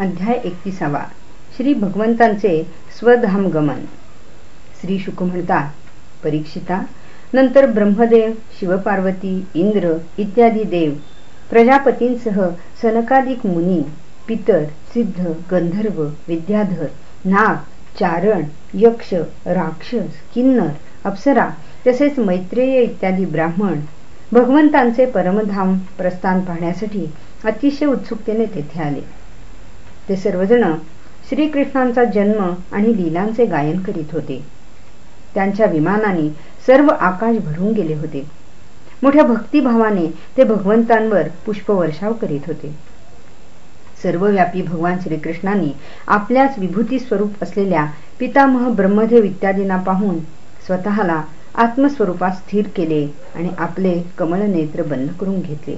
अध्याय एकतीसावा. श्री भगवंतांचे स्वधाम गमन. श्री शुक म्हणतात परीक्षिता नंतर ब्रह्मदेव शिवपार्वती इंद्र इत्यादी देव प्रजापतींसह सनकादिक मुनी पितर सिद्ध गंधर्व विद्याधर नाग चारण यक्ष राक्षस किन्नर अप्सरा तसेच मैत्रेय इत्यादी ब्राह्मण भगवंतांचे परमधाम प्रस्थान पाहण्यासाठी अतिशय उत्सुकतेने तेथे आले. ते सर्वजण श्रीकृष्णांचा जन्म आणि लीलांचे गायन करीत होते. त्यांच्या विमानाने सर्व आकाश भरून गेले होते. मोठ्या भक्तिभावाने ते भगवंतांवर पुष्पवर्षाव करीत होते. सर्वव्यापी भगवान श्रीकृष्णांनी आपल्याच विभूती स्वरूप असलेल्या पितामह ब्रह्मदेव इत्यादींना पाहून स्वतःला आत्मस्वरूपात स्थिर केले आणि आपले कमल नेत्र बंद करून घेतले.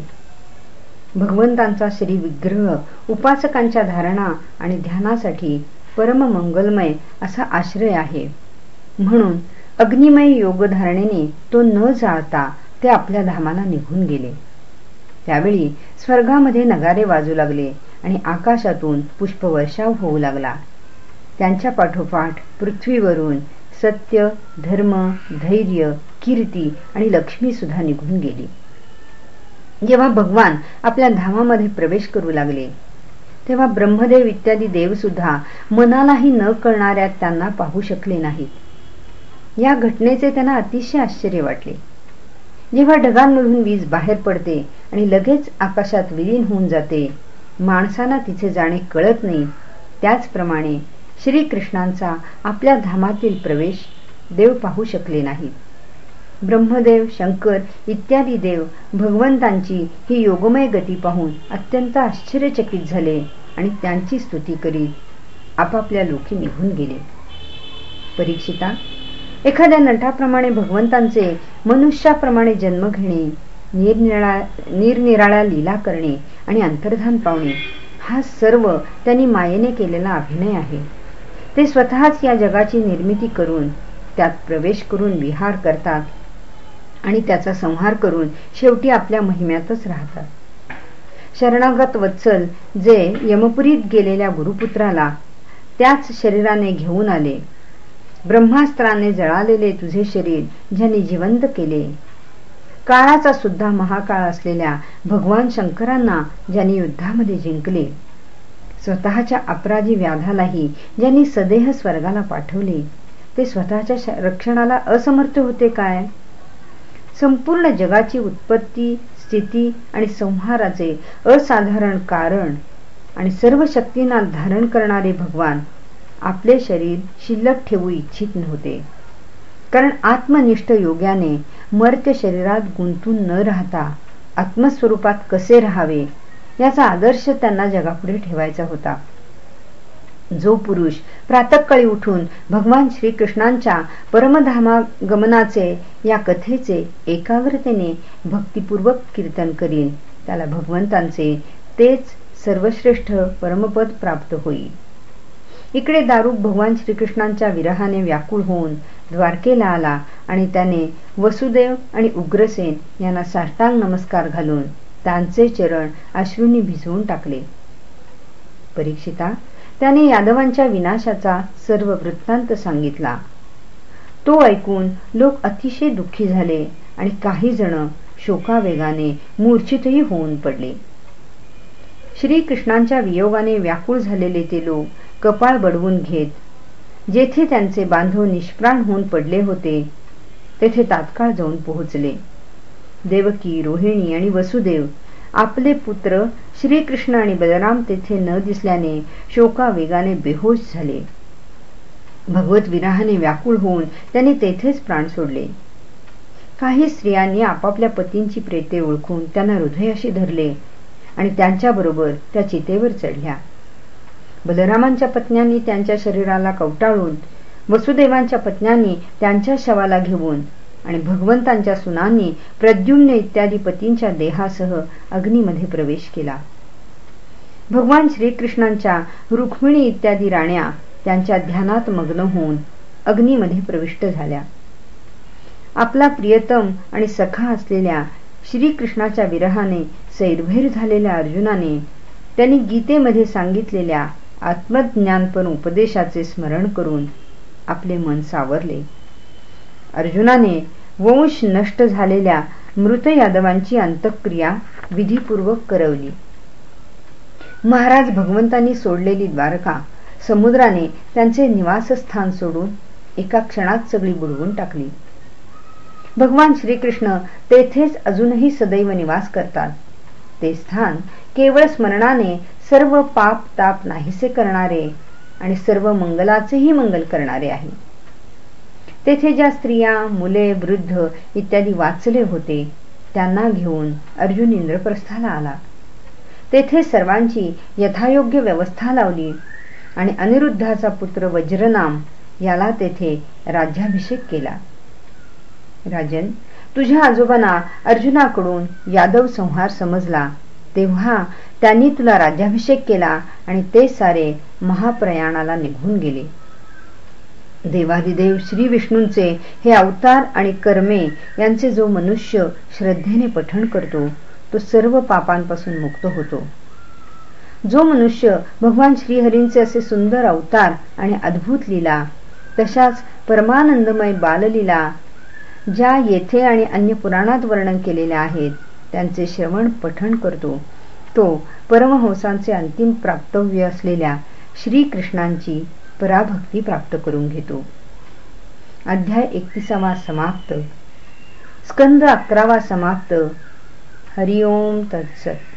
भगवंतांचा श्री विग्रह उपासकांच्या धारणा आणि ध्यानासाठी परम मंगलमय असा आश्रय आहे. म्हणून अग्निमय योगधारणेने तो न जाळता ते आपल्या धामाला निघून गेले. त्यावेळी स्वर्गामध्ये नगारे वाजू लागले आणि आकाशातून पुष्पवर्षाव होऊ लागला. त्यांच्या पाठोपाठ पृथ्वीवरून सत्य धर्म धैर्य कीर्ती आणि लक्ष्मी सुद्धा निघून गेली. जेव्हा भगवान आपल्या धामामध्ये प्रवेश करू लागले तेव्हा ब्रह्मदेव इत्यादी देव सुद्धा मनालाही न कळणाऱ्या त्यांना पाहू शकले नाहीत. या घटनेचे त्यांना अतिशय आश्चर्य वाटले. जेव्हा ढगांमधून वीज बाहेर पडते आणि लगेच आकाशात विलीन होऊन जाते माणसांना तिचे जाणे कळत नाही. त्याचप्रमाणे श्रीकृष्णांचा आपल्या धामातील प्रवेश देव पाहू शकले नाहीत. ब्रह्मदेव शंकर इत्यादी देव भगवंतांची ही योगमय गती पाहून अत्यंत आश्चर्यचकित झाले आणि त्यांची स्तुती करीत आपापल्या लोकी निघून गेले. परीक्षिता एखाद्या नटाप्रमाणे भगवंतांचे मनुष्याप्रमाणे जन्म घेणे निरनिळा निरनिराळ्या लीला करणे आणि अंतर्धान पावणे हा सर्व त्यांनी मायेने केलेला अभिनय आहे. ते स्वतःच या जगाची निर्मिती करून त्यात प्रवेश करून विहार करतात आणि त्याचा संहार करून शेवटी आपल्या महिम्यातच राहतात. शरणागत वत्सल जे यमपुरीत गेलेल्या गुरुपुत्राला त्याच शरीराने घेऊन आले. ब्रह्मास्त्राने जळालेले तुझे शरीर ज्यांनी जिवंत केले. काळाचा सुद्धा महाकाळ असलेल्या भगवान शंकरांना ज्यांनी युद्धामध्ये जिंकले. स्वतःच्या अपराधी व्याधालाही ज्यांनी सदेह स्वर्गाला पाठवले ते स्वतःच्या रक्षणाला असमर्थ होते काय? संपूर्ण जगाची उत्पत्ती स्थिती आणि संहाराचे असाधारण कारण आणि सर्व शक्तींना धारण करणारे भगवान आपले शरीर शिल्लक ठेवू इच्छित नव्हते. कारण आत्मनिष्ठ योग्याने मर्त्य शरीरात गुंतून न राहता आत्मस्वरूपात कसे राहावे याचा आदर्श त्यांना जगापुढे ठेवायचा होता. जो पुरुष प्रातकाळी उठून भगवान श्रीकृष्णांच्या परमधामागमनाचे या कथेचे एकाग्रतेने भक्तिपूर्वक कीर्तन करील त्याला भगवंतांचे तेच सर्वश्रेष्ठ परमपद प्राप्त होईल. इकडे दारूक भगवान श्रीकृष्णांच्या विरहाने व्याकुळ होऊन द्वारकेला आला आणि त्याने वसुदेव आणि उग्रसेन यांना साष्टांग नमस्कार घालून त्यांचे चरण अश्रूंनी भिजवून टाकले. परीक्षिता त्याने यादवांच्या विनाशाचा सर्व वृत्तांत सांगितला. तो ऐकून लोक अतिशय दुःखी झाले आणि काही जण शोकावेगाने मूर्छितही होऊन पडले. श्रीकृष्णांच्या वियोगाने व्याकुळ झालेले ते लोक कपाळ बडवून घेत जेथे त्यांचे बांधव निष्प्राण होऊन पडले होते तेथे तात्काळ जाऊन पोहोचले. देवकी रोहिणी आणि वसुदेव आपले पुत्र श्रीकृष्ण आणि बलराम तेथे न दिसल्याने शोका वेगाने बेहोश झाले. भगवत विराहाने व्याकुळ होऊन त्यांनी तेथेच प्राण सोडले. काही स्त्रियांनी आपापल्या पतींची प्रेते ओळखून त्यांना हृदयाशी धरले आणि त्यांच्याबरोबर त्या चितेवर चढल्या. बलरामांच्या पत्न्यांनी त्यांच्या शरीराला कवटाळून वसुदेवांच्या पत्न्यांनी त्यांच्या शवाला घेऊन आणि भगवंतांच्या सुनांनी प्रद्युम्न इत्यादी पतींच्या देहासह अग्नीमध्ये प्रवेश केला. भगवान श्रीकृष्णांच्या रुक्मिणी इत्यादी राण्या त्यांच्या ध्यानात मग्न होऊन अग्नीमध्ये प्रविष्ट झाल्या. आपला प्रियतम आणि सखा असलेल्या श्रीकृष्णाच्या विरहाने सैरभैर झालेल्या अर्जुनाने त्यांनी गीतेमध्ये सांगितलेल्या आत्मज्ञानपण उपदेशाचे स्मरण करून आपले मन सावरले. अर्जुनाने वंश नष्ट झालेल्या मृत यादवांची अंतक्रिया विधीपूर्वक करवली. महाराज भगवंतांनी सोडलेली द्वारका समुद्राने त्यांचे निवासस्थान सोडून एका क्षणात सगळी बुडवून टाकली. भगवान श्रीकृष्ण तेथेच अजूनही सदैव निवास करतात. ते स्थान केवळ स्मरणाने सर्व पाप ताप नाहीसे करणारे आणि सर्व मंगलाचेही मंगल करणारे आहे. तेथे ज्या स्त्रिया मुले वृद्ध इत्यादी वाचले होते त्यांना घेऊन अर्जुन इंद्रप्रस्थाला आला. तेथे सर्वांची यथायोग्य व्यवस्था लावली आणि अनिरुद्धाचा पुत्र वज्रनाम याला तेथे राज्याभिषेक केला. राजन तुझ्या आजोबांना अर्जुनाकडून यादव संहार समजला. तेव्हा त्यांनी तुला राज्याभिषेक केला आणि ते सारे महाप्रयाणाला निघून गेले. देवादिदेव श्री विष्णूंचे हे अवतार आणि कर्मे यांचे जो मनुष्य श्रद्धेने पठण करतो तो सर्व पापांपासून मुक्त होतो. जो मनुष्य भगवान श्रीहरींचे असे सुंदर अवतार आणि अद्भुत लीला तशाच परमानंदमय बाललीला ज्या येथे आणि अन्य पुराणात वर्णन केलेल्या आहेत त्यांचे श्रवण पठण करतो तो परमहंसांचे अंतिम प्राप्तव्य असलेल्या श्रीकृष्णांची पराभक्ती प्राप्त करून घेतो. अध्याय एकतीसावा समाप्त. स्कंद अकरावा समाप्त. हरिओम तत्सत.